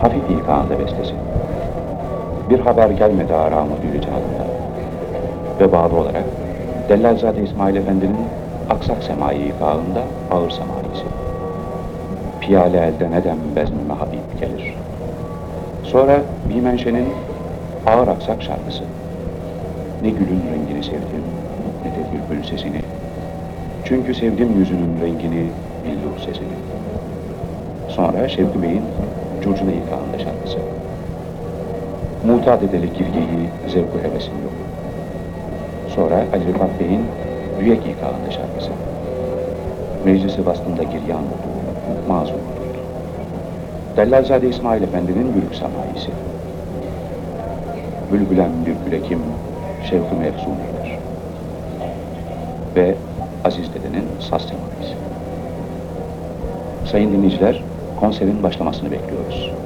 Hafif İlkan'da bestesi. Bir haber gelmedi aramı duyacağında. Ve bağlı olarak Dellalzade İsmail Efendi'nin aksak semai ikağında ağır semaisi. Piyale elden edem bezmime Habib gelir. Sonra Bimenşe'nin ağır aksak şarkısı. Ne gülün rengini sevdim, ne de bülbül sesini. Çünkü sevdim yüzünün rengini, billur sesini. Sonra Şevki Bey'in Curcuna İlkağında şarkısı. Mutat edeli girgeyi, zevku hevesim yok. Sonra Ali Rıfat Bey'in Büyek İlkağında şarkısı. Meclisi bastığında giryan oldu, mazur oldu. Dellalzade İsmail Efendi'nin Bülük Samaisi. Bülbülen bülbüle kim, şevk-ı mefzun. Ve Aziz Dede'nin Saz Semaisi. Sayın dinleyiciler, konserin başlamasını bekliyoruz.